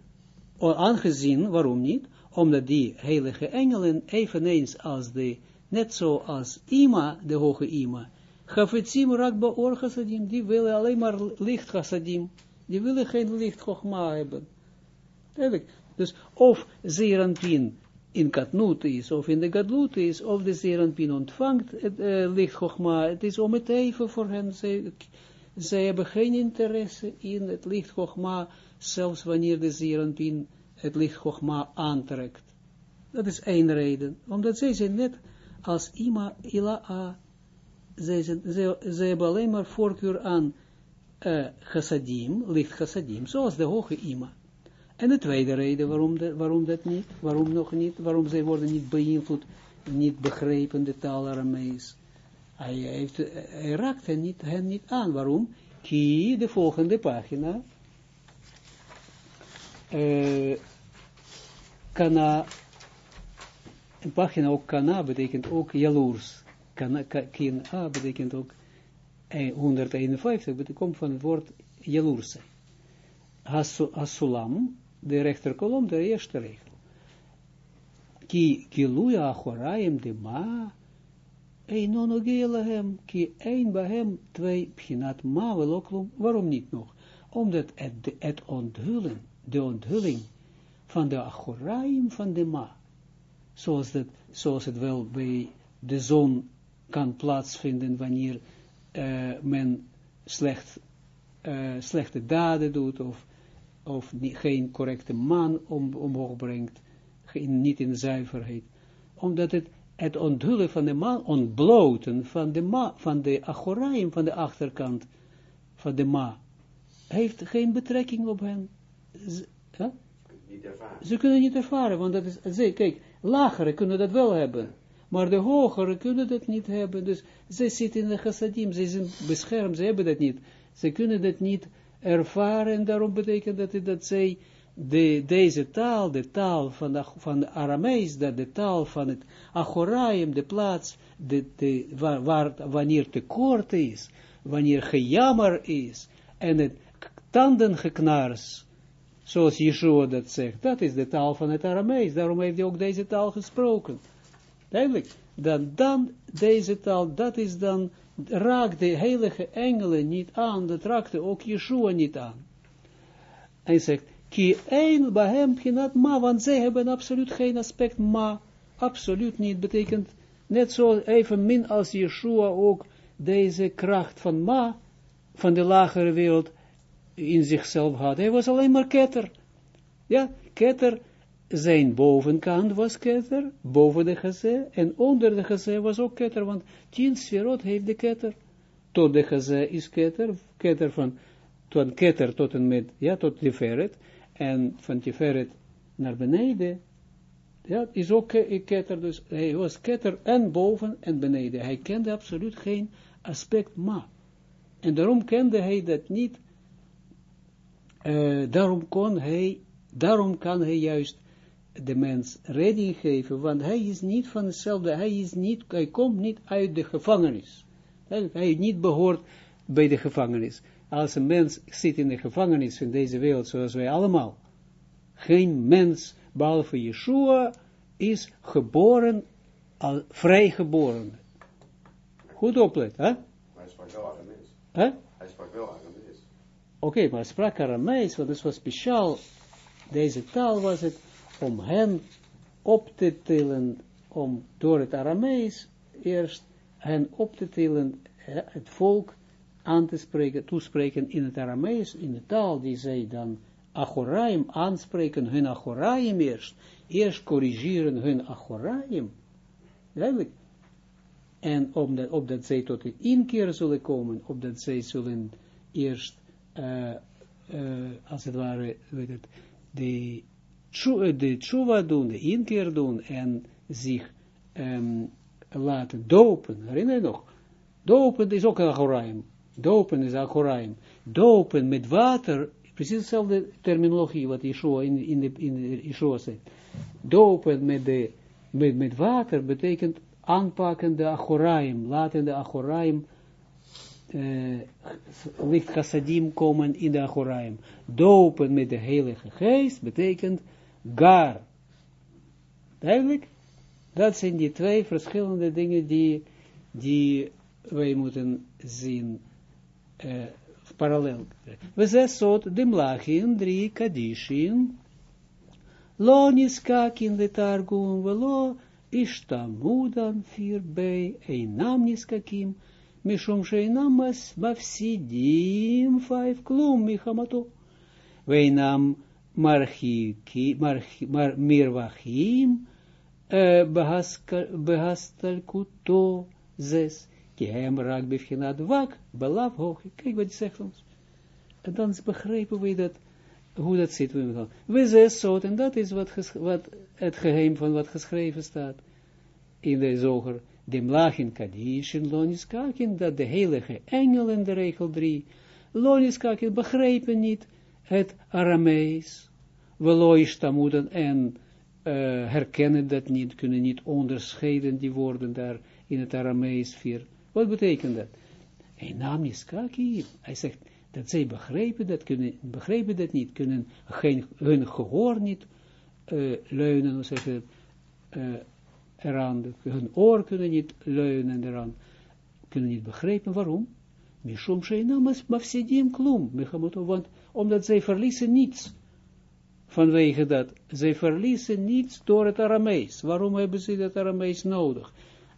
Aangezien, waarom niet? Omdat die heilige engelen, eveneens als de, net zoals Ima, de hoge Ima, Chafetzim rakba orgasadim, die willen alleen maar licht chassadim, Die willen geen licht Chogma hebben. Dus of Zeranpin in Katnut is, of in de Gadlut is, of de Zeranpin ontvangt het uh, licht Chogma, het is om het even voor hen. Zij, hebben geen interesse in het licht Chogma, zelfs wanneer de Zeranpin het licht Chogma aantrekt. Dat is één reden. Omdat zij zijn net als Ima Ila'a. Zij, zijn, zij, zij hebben alleen maar voorkeur aan uh, chassadim, licht chassadim, zoals de hoge Ima. En de tweede reden waarom, waarom dat niet, waarom nog niet, waarom zij worden niet beïnvloed, niet begrepen, de taal Aramees. Hij, heeft, hij raakt hen niet, hen niet aan. Waarom? Ki, de volgende pagina. Kana, een pagina ook kana betekent ook jaloers. Kana, kin betekent ook 151, eh, betekent, komt van het woord jaloers zijn. Hasulam, de rechterkolom, de eerste regel. Ki giluya achoraim de ma, Einon ki ein bahem, twee pchinat ma veloklum, waarom niet nog? Omdat het, het onthullen, de onthulling van de achoraim van de ma, zoals, dat, zoals het wel bij de zon kan plaatsvinden wanneer uh, men slecht, uh, slechte daden doet, of of geen correcte man om, omhoog brengt, geen, niet in zuiverheid, omdat het, het onthullen van de man, ontbloten van de ma, van de achoraim, van de achterkant van de ma, heeft geen betrekking op hen. Z, huh? Ze kunnen niet ervaren, want dat is, ze, kijk, lagere kunnen dat wel hebben, maar de hogere kunnen dat niet hebben, dus ze zitten in de chassadim, ze zijn beschermd, ze hebben dat niet, ze kunnen dat niet ervaren, en daarom betekent dat, dat zij de, deze taal, de taal van de, van de Aramees, dat de taal van het Achoraim, de plaats, de, de, waar, waar, wanneer tekort is, wanneer gejammer is, en het tandengeknars, zoals Yeshua dat zegt, dat is de taal van het Aramees, daarom heeft hij ook deze taal gesproken. Duidelijk, dan, dan deze taal, dat is dan raakt de heilige engelen niet aan, dat raakte ook Yeshua niet aan. Hij zegt, ki een bahem pchinat ma, want zij hebben absoluut geen aspect ma, absoluut niet, betekent net zo even min als Yeshua ook deze kracht van ma, van de lagere wereld, in zichzelf had. Hij was alleen maar ketter. Ja, ketter, zijn bovenkant was ketter, boven de geze, en onder de geze was ook ketter, want tien sferot heeft de ketter. Tot de geze is ketter, ketter van, van ketter tot en met, ja, tot Tiferet, en van Tiferet naar beneden, ja, is ook ketter, dus hij was ketter en boven en beneden. Hij kende absoluut geen aspect ma. En daarom kende hij dat niet, uh, daarom kon hij, daarom kan hij juist de mens redding geven, want hij is niet van hetzelfde, hij is niet, hij komt niet uit de gevangenis. Hij niet behoort bij de gevangenis. Als een mens zit in de gevangenis in deze wereld, zoals wij allemaal, geen mens, behalve Yeshua, is geboren, al, vrijgeboren. Goed opletten, hè? Maar hij sprak wel Aramees. Hè? Hij sprak wel Aramees. Oké, maar sprak Aramees, want dat was speciaal, deze taal was het, om hen op te tillen, om door het Aramees eerst hen op te tillen, het volk aan te spreken, toespreken in het Aramees, in de taal die zij dan Achoraim aanspreken, hun Achoraim eerst, eerst corrigeren hun Achoraim, duidelijk, en opdat, opdat zij tot een inkeer zullen komen, opdat zij zullen eerst, uh, als het ware, weet het, de de tshuva doen, de inkeer doen en zich um, laten dopen. Herinner je nog? Dopen is ook achoraim. Dopen is achoraim. Dopen met water, precies dezelfde terminologie wat Yeshua in, in, de, in de Yeshua zegt. Dopen met, de, met, met water betekent aanpakken de achoraim, laten de achoraim uh, licht chassadim komen in de achoraim. Dopen met de heilige geest betekent gar. Duidelijk? Dat zijn die twee verschillende dingen die, die wij moeten zien uh, parallel. We zes soort de mlachin, drie kadishin, lo niskakin letargum, velo ishtamudan vier bij, einam niskakim, mishum sheinam mafsidim, vijf klum, michamato, weinam mirwachim, behastalkuto, zes, ki hem raak bevchinat wak, belaf hoog. Kijk wat hij zegt ons. En dan begrijpen we dat, hoe dat zit. We zes zout, en dat is wat, wat het geheim van wat geschreven staat in de zoger. De mlachin kadishin loniskakin, dat de heilige engel in de regel 3, loniskakin begrijpen niet het Aramees, we tamoeden en uh, herkennen dat niet, kunnen niet onderscheiden die woorden daar in het Aramees 4. Wat betekent dat? Hij naam is kaki. Hij zegt dat zij begrijpen dat, kunnen, begrijpen dat niet, kunnen geen, hun gehoor niet uh, leunen, hoe zeg je, uh, eraan, hun oor kunnen niet leunen eraan, kunnen niet begrijpen waarom. Mishum mafsidim klum, want omdat zij verliezen niets. Vanwege dat, zij verliezen niets door het Aramees. Waarom hebben ze dat Aramees nodig?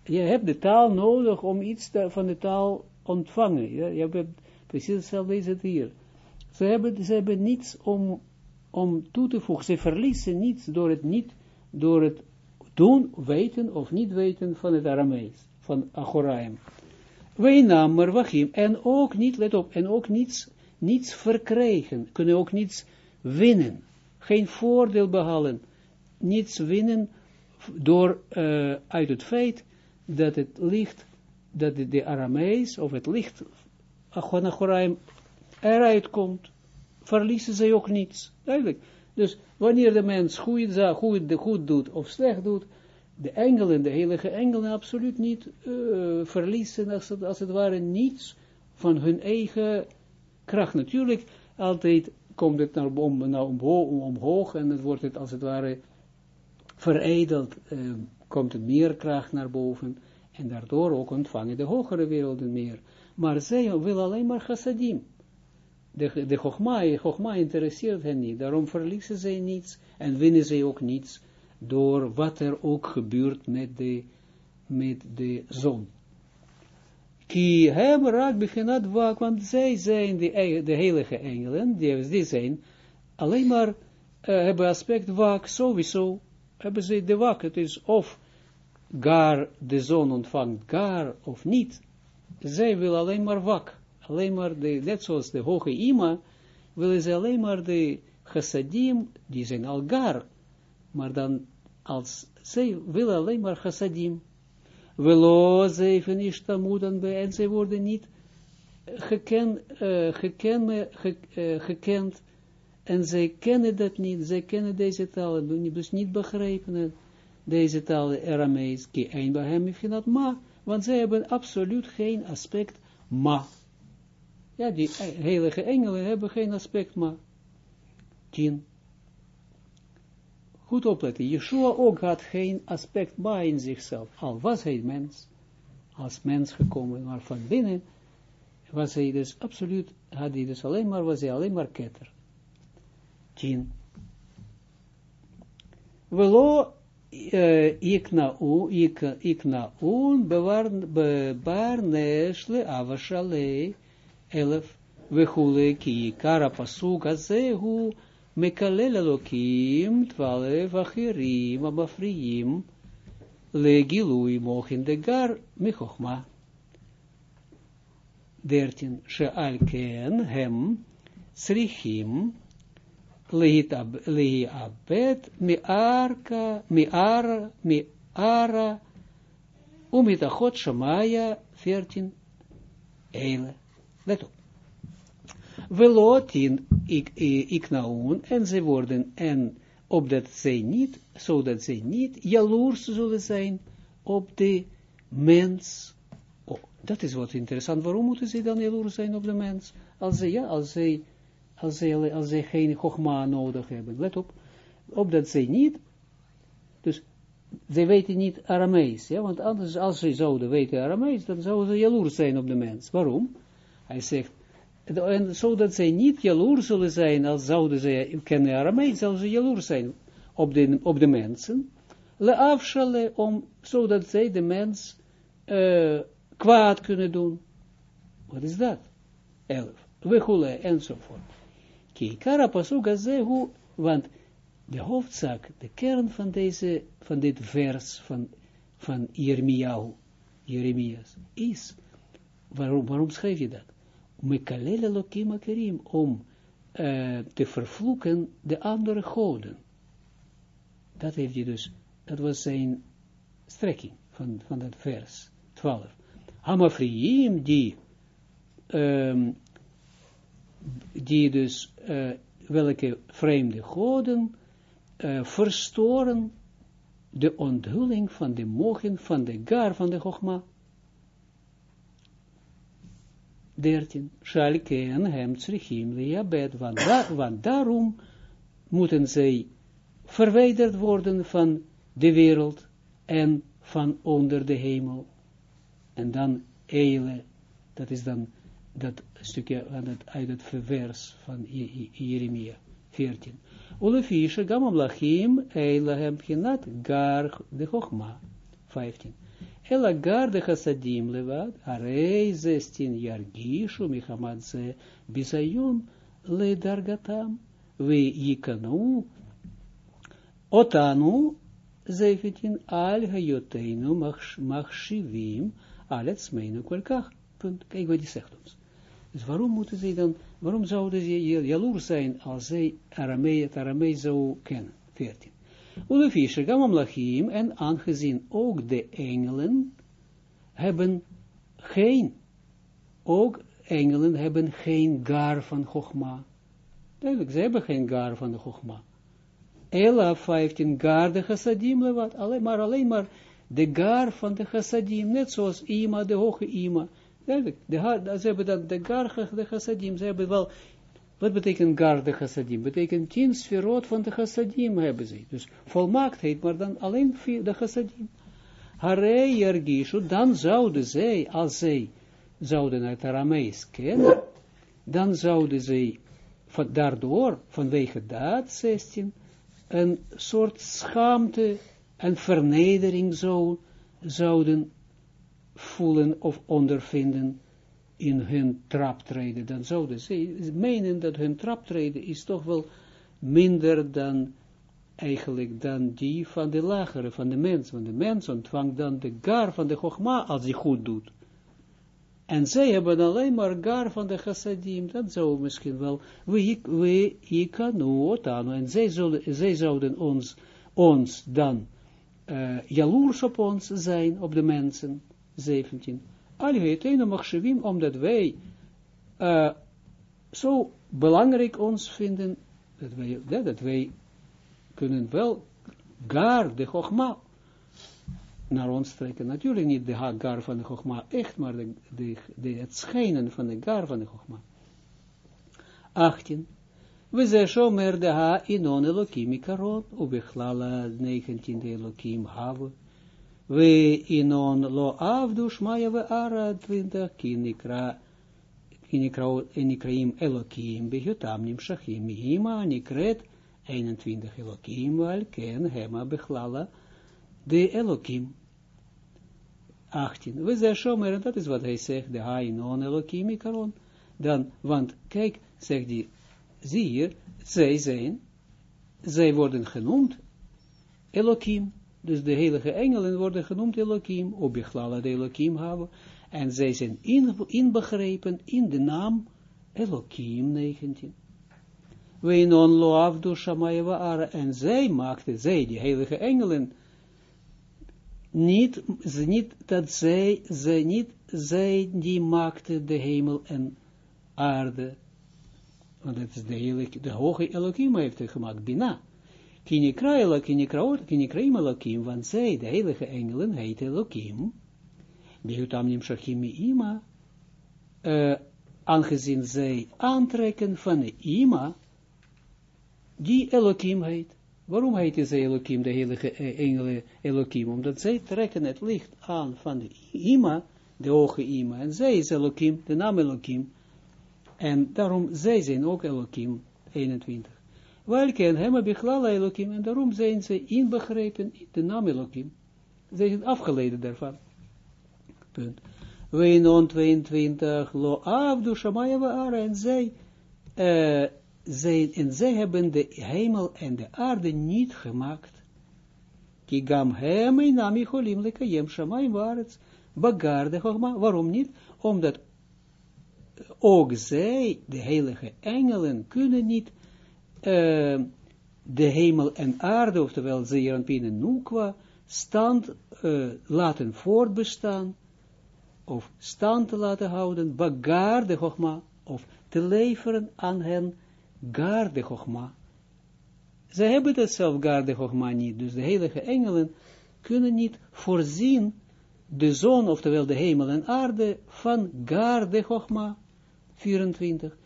je hebt de taal nodig om iets van de taal ontvangen. Je hebt precies hetzelfde is het hier. Ze hebben, ze hebben niets om, om toe te voegen. Ze verliezen niets door het niet, door het doen, weten of niet weten van het Aramees, van Achoraim. Wij maar wachim, en ook niet, let op, en ook niets, niets verkrijgen, kunnen ook niets winnen, geen voordeel behalen, niets winnen door, uh, uit het feit dat het licht, dat de, Aramees, of het licht, Achonachoraim, eruit komt, verliezen ze ook niets. Duidelijk. Dus wanneer de mens goed, goed, goed doet of slecht doet, de engelen, de heilige engelen, absoluut niet uh, verliezen, als het, als het ware, niets van hun eigen kracht. Natuurlijk, altijd komt het naar, naar omhoog, en het wordt het als het ware veredeld, uh, komt er meer kracht naar boven, en daardoor ook ontvangen de hogere werelden meer. Maar zij wil alleen maar chassadim. De, de chogma, interesseert hen niet, daarom verliezen zij niets, en winnen zij ook niets, door wat er ook gebeurt met de, met de zon. Ki hem raak beginat wak, want zij zijn de, de heilige engelen, die, die zijn alleen maar, uh, hebben aspect wak, sowieso, hebben ze de wak, het is of gar de zon ontvangt, gar of niet, zij wil alleen maar wak, alleen maar de, net zoals de hoge ima, willen ze alleen maar de chassadim, die zijn al gar, maar dan als zij willen alleen maar chassadim, Velo zeven ishtamudan bij, en zij worden niet geken, geken, ge, gekend, en zij kennen dat niet, zij kennen deze taal, dus niet begrijpen deze taal Aramees, ki hem dat ma, want zij hebben absoluut geen aspect ma. Ja, die heilige engelen hebben geen aspect, maar tien. Goed opletten, Yeshua ook had geen aspect maar in zichzelf, al was hij mens, als mens gekomen, maar van binnen was hij dus absoluut, had hij dus alleen maar, was hij alleen maar ketter. Tien. Velo eh, iknaun bewaar nesle avashalei 11. We ki kara pasuk azehu mekalele lokim twale vachirim abafriim legilui mochin de gar mechochma. 13. Hem srihim, lehi abet mi arka mi ara ara shamaya 14. Eile. Let op. Velotin ik, iknaun, en ze worden, en opdat zij niet, zodat zij niet jaloers zullen zijn op de mens. Oh, dat is wat interessant. Waarom moeten ze dan jaloers zijn op de mens? Als zij, ja, als zij als zij, als zij geen gogma nodig hebben. Let op, opdat zij niet, dus zij weten niet Aramees, ja, want anders, als zij zouden weten Aramees, dan zouden ze jaloers zijn op de mens. Waarom? Hij zegt, en zodat zij niet jaloers zullen zijn, als zouden zij kennen Aramees, zouden ze jaloers zijn op de, op de mensen, le afschale, om, zodat zij de mens uh, kwaad kunnen doen. Wat is dat? Elf. Wechule, enzovoort. Kikara pasuga zehu, want de hoofdzaak, de kern van deze, van dit vers van, van Jeremiahu, Jeremias, is, waarom, waarom schrijf je dat? Lokim akerim, om uh, te vervloeken de andere goden. Dat heeft hij dus, dat was zijn strekking van, van dat vers 12. Hamafriim, die, um, die dus, uh, welke vreemde goden, uh, verstoren de onthulling van de mogen van de gar van de Chogma. 13. Shalken hem tsrichim liabed, want, da, want daarom moeten zij verwijderd worden van de wereld en van onder de hemel. En dan eile, dat is dan dat stukje uit het vers van Jeremia 14. Olefische gamam lachim eilahem genat gar de chokma 15. Ela gar de chassadim levad, arei 16 yargishu michamad ze bisayon le dargatam, we yikanu Otanu, 17, al hayoteinu machshivim, al het smeinu kwelkach. Punt. Kijk wat hij zegt ons. Dus waarom moeten ze dan, waarom zouden ze jaloers zijn als zij Aramee, het Aramee zou kennen? 14. Ulefische gamam lachim, en aangezien ook de engelen hebben geen, ook engelen hebben geen gar van Chogma. Duidelijk, ze hebben geen gar van de Chogma. Ella 15 gar de chassadim levat, alleen maar, alleen maar de gar van de chassadim, net zoals ima, de hoge ima. Duidelijk, de, ze hebben dat, de gar de chassadim, ze hebben wel, wat betekent gar de chassadim? Betekent tien sferot van de chassadim hebben ze. Dus volmaaktheid, maar dan alleen de chassadim. Harei yargishu, dan zouden zij, als zij zouden het Aramees kennen, dan zouden zij van, daardoor, vanwege dat, 16, een soort schaamte en vernedering zou, zouden voelen of ondervinden in hun traptreden, dan zouden ze menen dat hun traptreden is toch wel minder dan eigenlijk dan die van de lagere, van de mens. Want de mens ontvangt dan de gar van de Chogma als hij goed doet. En zij hebben alleen maar gar van de chassadim, dat zou misschien wel, we, we ikanu en zij, zullen, zij zouden ons, ons dan uh, jaloers op ons zijn, op de mensen, 17. Algeetene machshevim, omdat wij uh, zo belangrijk ons vinden, dat wij, dat, wij kunnen wel gar de chogma naar ons trekken. Natuurlijk niet de gar van de Chogma, echt, maar de, de, het schijnen van de gar van de Chogma. 18. We zijn zo meer de ha inon elokim ikaron, ubechlala 19 elokim have. We inon lo avdu shmaya we ara 20 kinikra kinikraim elokim behutam nimshachim ima nikret 21 elokim al ken hema bechlala de Elohim. 18. We zeggen shomer, dat is wat hij zegt, de hain on Elohim ikaron. Dan, want kijk, zegt hij, zie je, zij zijn, zij worden genoemd Elohim. Dus de heilige engelen worden genoemd Elohim, Obichlala de Elohim hebben. En zij zijn inbegrepen in de naam Elohim 19. We non loafdu shamayeva ara. En zij maakten, zij, die heilige engelen, niet, niet dat zij, zij niet, zij die maakte de hemel en aarde, want het is de, hele, de hoge Elohim heeft het gemaakt, Bina. Kinikra Elohim, Kinikraim Elohim, want zij, de heilige engelen, heet Elohim, Behutam Nimshachim Ima, aangezien zij aantrekken van de Ima, die Elohim heet. Waarom heet ze Elohim, de heilige engelen Elohim? Omdat zij trekken het licht aan van de Ima, de hoge Ima, en zij is Elohim, de naam Elohim. En daarom, zij zijn ook Elohim, 21. Welke en hem Bichlala Elohim, en daarom zijn ze inbegrepen in de naam Elohim. Zij zijn afgeleid daarvan. Punt. Weinon 22, lo avdu shamaya wa en zij, uh, zij, en zij hebben de hemel en de aarde niet gemaakt. Ki gam hem inam icholim lekayem shamayim waarets, bagarde chogma, waarom niet? Omdat ook zij, de heilige engelen, kunnen niet uh, de hemel en aarde, oftewel Zeeranpien en Nukwa, stand uh, laten voortbestaan, of stand te laten houden, bagar de chogma, of te leveren aan hen, gar de chogma. Ze hebben dat zelf chogma niet, dus de heilige engelen kunnen niet voorzien de zon, oftewel de hemel en aarde, van gar de chogma, 24.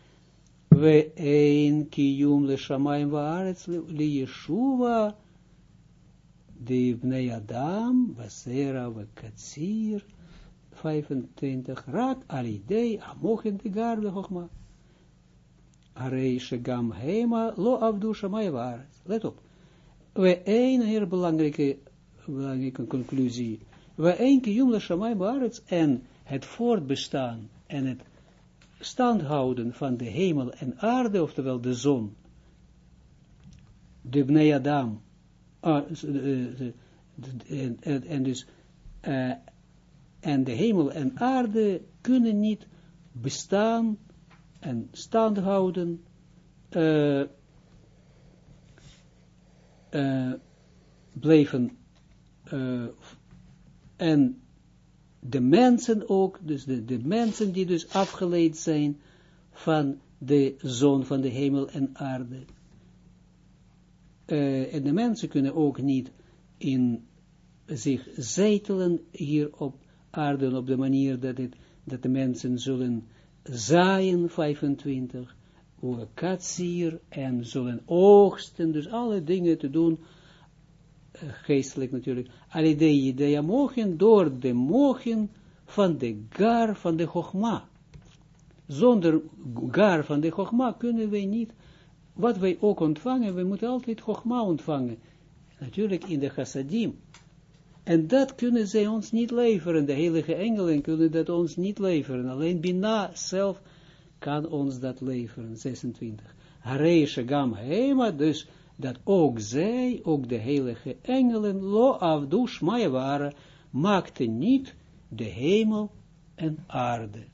We een kiyum le shamayim vaaretz le yeshuva, de bnei Adam, Basera, Katsir, 25, Rak alidei, amochen de garde hochma. Arei shegam hema, lo avdu shamay varetz. Let op. We een heel belangrijke, belangrijke conclusie. We een kiyum le shamayim varetz en het voortbestaan en het standhouden van de hemel en aarde, oftewel de zon, de Bnei Adam, uh, en, dus, uh, en de hemel en aarde kunnen niet bestaan en stand houden, uh, blijven, en de mensen ook, dus de, de mensen die dus afgeleid zijn van de zon van de hemel en aarde. Uh, en de mensen kunnen ook niet in zich zetelen hier op aarde op de manier dat, het, dat de mensen zullen zaaien, 25, katsier, en zullen oogsten, dus alle dingen te doen, geestelijk natuurlijk, alle de mogen door de mogen van de gar van de chogma. Zonder gar van de chogma kunnen wij niet, wat wij ook ontvangen, we moeten altijd chogma ontvangen. Natuurlijk in de chassadim. En dat kunnen zij ons niet leveren, de heilige engelen kunnen dat ons niet leveren. Alleen Bina zelf kan ons dat leveren, 26. Hareisha gam hema, dus dat ook zij, ook de heilige engelen, lo afdu shmaya maakten niet de hemel en aarde.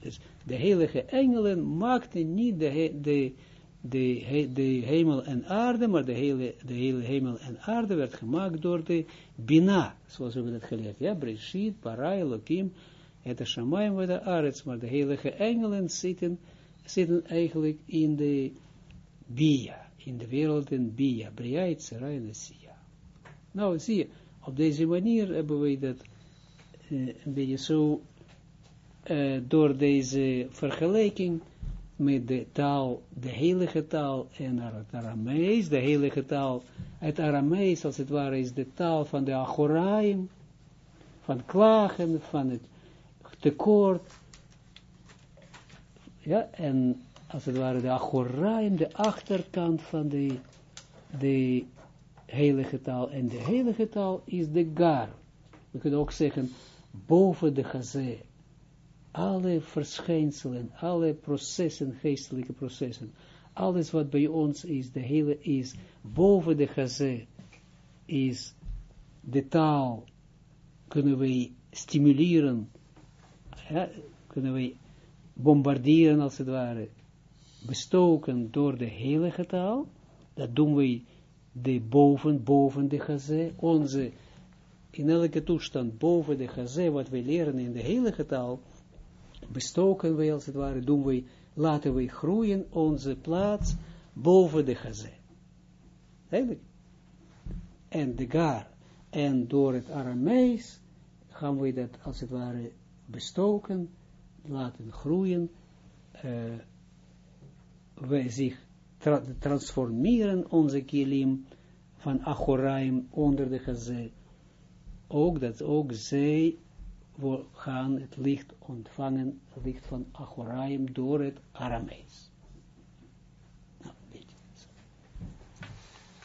Dus de heilige engelen maakten niet de, de, de, de hemel en aarde, maar de hele, de hele hemel en aarde werd gemaakt door de Bina, zoals we dat geleerd ja, Breshit, Parai, Lokim, het is Shamayim de Arets, maar de heilige engelen zitten, zitten eigenlijk in de Bia in de wereld in Bia, Bria, Itzera en Sia. Nou, zie je, op deze manier hebben we dat uh, een beetje zo, uh, door deze vergelijking met de taal, de heilige taal en het Aramees, de heilige taal, het Aramees als het ware is de taal van de Achoraim, van klagen, van het tekort, ja, en als het ware de Achoraim, de achterkant van de, de heilige taal. En de heilige taal is de gar. We kunnen ook zeggen, boven de gazé. Alle verschijnselen, alle processen, geestelijke processen, alles wat bij ons is, de hele is, boven de gazé, is de taal, kunnen wij stimuleren, kunnen wij bombarderen als het ware, bestoken door de heilige taal, dat doen we de boven, boven de gazé, onze, in elke toestand boven de gazé, wat we leren in de heilige taal, bestoken we als het ware, doen we, laten we groeien onze plaats boven de gazé. En de gar. En door het Aramees gaan we dat als het ware bestoken, laten groeien, uh, wij zich tra transformeren, onze kilim, van Achoraim onder de gazé, ook dat ook zij gaan het licht ontvangen, het licht van Achoraim door het Aramees.